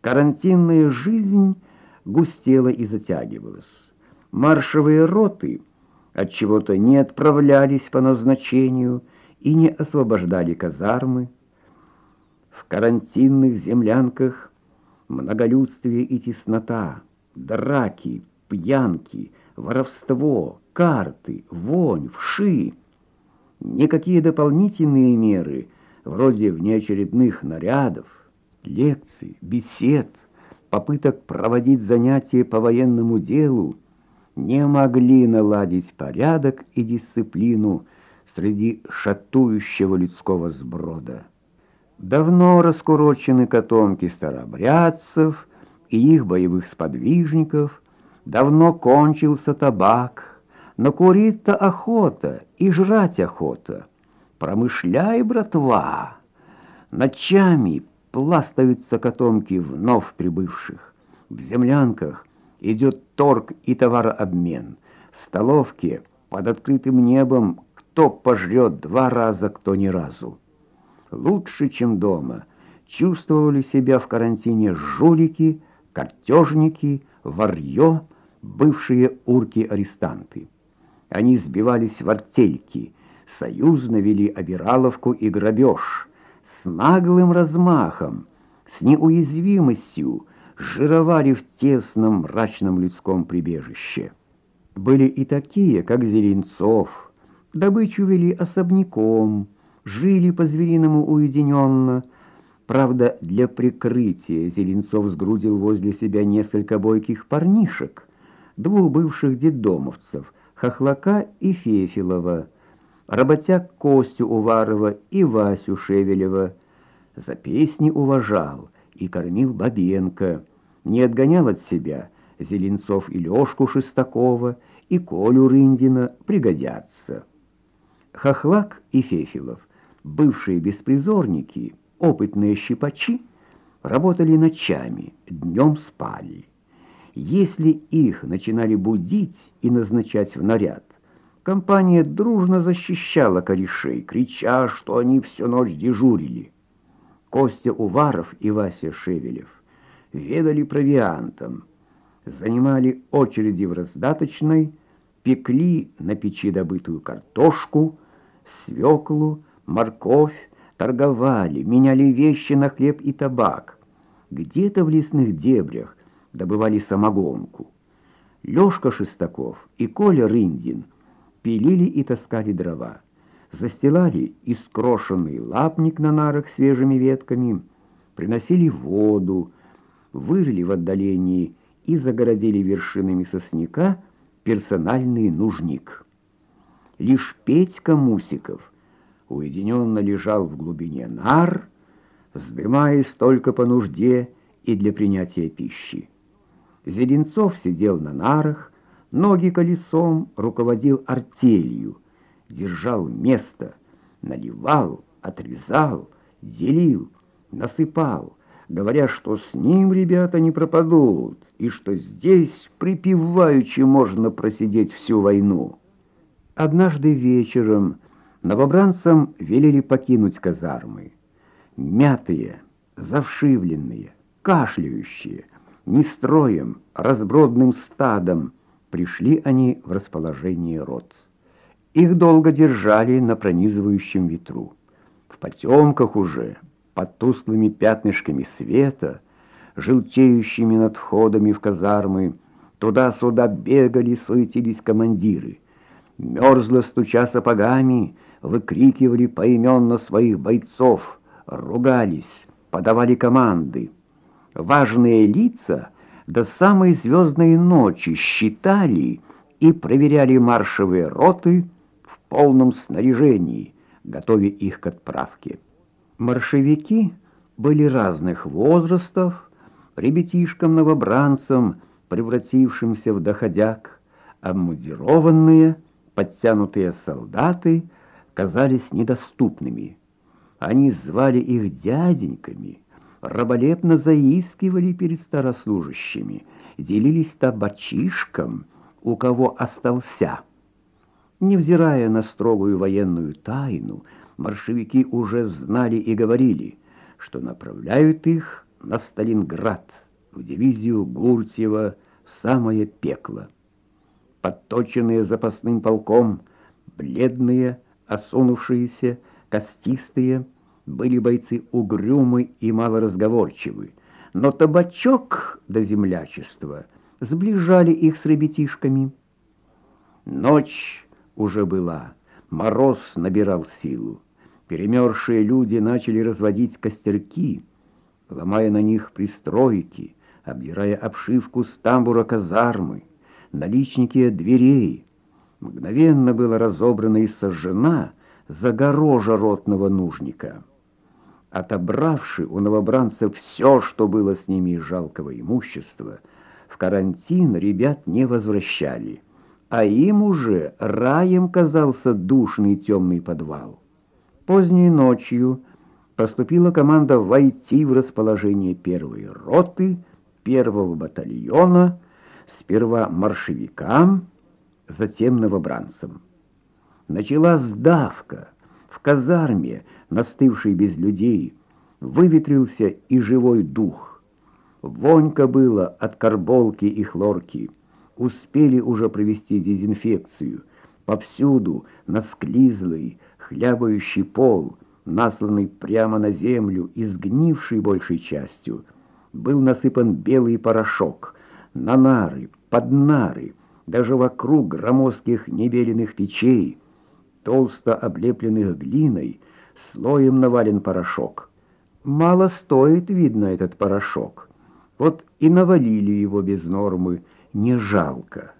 Карантинная жизнь густела и затягивалась. Маршевые роты от чего то не отправлялись по назначению и не освобождали казармы. В карантинных землянках многолюдствие и теснота, драки, пьянки, воровство, карты, вонь, вши. Никакие дополнительные меры, вроде внеочередных нарядов, лекций, бесед, попыток проводить занятия по военному делу, не могли наладить порядок и дисциплину среди шатующего людского сброда. Давно раскурочены котомки старобрядцев и их боевых сподвижников, давно кончился табак, но курить-то охота и жрать охота. Промышляй, братва! Ночами пластаются котомки вновь прибывших. В землянках идет торг и товарообмен. В столовке под открытым небом кто пожрет два раза, кто ни разу. Лучше, чем дома, чувствовали себя в карантине жулики, картежники, варьё, бывшие урки-арестанты. Они сбивались в артельки, союзно вели обираловку и грабеж, с наглым размахом, с неуязвимостью жировали в тесном мрачном людском прибежище. Были и такие, как Зеленцов, добычу вели особняком, жили по-звериному уединенно. Правда, для прикрытия Зеленцов сгрудил возле себя несколько бойких парнишек, двух бывших детдомовцев, Хохлака и Фефилова, работяг Костю Уварова и Васю Шевелева. За песни уважал и кормил Бабенко, не отгонял от себя Зеленцов и Лёшку Шестакова, и Колю Рындина пригодятся. Хохлак и Фефилов, бывшие беспризорники, опытные щипачи, работали ночами, днем спали. Если их начинали будить и назначать в наряд, компания дружно защищала корешей, крича, что они всю ночь дежурили. Костя Уваров и Вася Шевелев ведали провиантом, занимали очереди в раздаточной, пекли на печи добытую картошку, свеклу, морковь, торговали, меняли вещи на хлеб и табак. Где-то в лесных дебрях добывали самогонку. Лёшка Шестаков и Коля Рындин пилили и таскали дрова, застилали искрошенный лапник на нарах свежими ветками, приносили воду, вырыли в отдалении и загородили вершинами сосняка персональный нужник. Лишь Петька Мусиков уединенно лежал в глубине нар, вздымаясь только по нужде и для принятия пищи. Зеленцов сидел на нарах, ноги колесом, руководил артелью, держал место, наливал, отрезал, делил, насыпал, говоря, что с ним ребята не пропадут, и что здесь припеваючи можно просидеть всю войну. Однажды вечером новобранцам велели покинуть казармы. Мятые, завшивленные, кашляющие, нестроем, разбродным стадом пришли они в расположение рот. Их долго держали на пронизывающем ветру. В потемках уже — под тусклыми пятнышками света, желтеющими над входами в казармы, туда-сюда бегали, суетились командиры. Мерзло стуча сапогами, выкрикивали поименно своих бойцов, ругались, подавали команды. Важные лица до самой звездной ночи считали и проверяли маршевые роты в полном снаряжении, готовя их к отправке. Маршевики были разных возрастов, ребятишкам-новобранцам, превратившимся в доходяг, обмундированные, подтянутые солдаты казались недоступными. Они звали их дяденьками, раболепно заискивали перед старослужащими, делились табачишком, у кого остался. Невзирая на строгую военную тайну, маршевики уже знали и говорили, что направляют их на Сталинград, в дивизию Гуртьева, в самое пекло. Подточенные запасным полком, бледные, осунувшиеся, костистые, были бойцы угрюмы и малоразговорчивы, но табачок до землячества сближали их с ребятишками. Ночь уже была, мороз набирал силу. Перемерзшие люди начали разводить костерки, ломая на них пристройки, обдирая обшивку с тамбура казармы, наличники дверей. Мгновенно была разобрана и сожжена загорожа ротного нужника. Отобравши у новобранцев все, что было с ними жалкого имущества, в карантин ребят не возвращали, а им уже раем казался душный темный подвал. Поздней ночью поступила команда войти в расположение первой роты, первого батальона, сперва маршевикам, затем новобранцам. Началась давка. В казарме, настывшей без людей, выветрился и живой дух. Вонька было от карболки и хлорки. Успели уже провести дезинфекцию. Повсюду насклизлый, хлябающий пол, насланный прямо на землю и сгнивший большей частью, был насыпан белый порошок на нары, под нары, даже вокруг громоздких небеленных печей, толсто облепленных глиной, слоем навален порошок. Мало стоит, видно, этот порошок. Вот и навалили его без нормы, не жалко.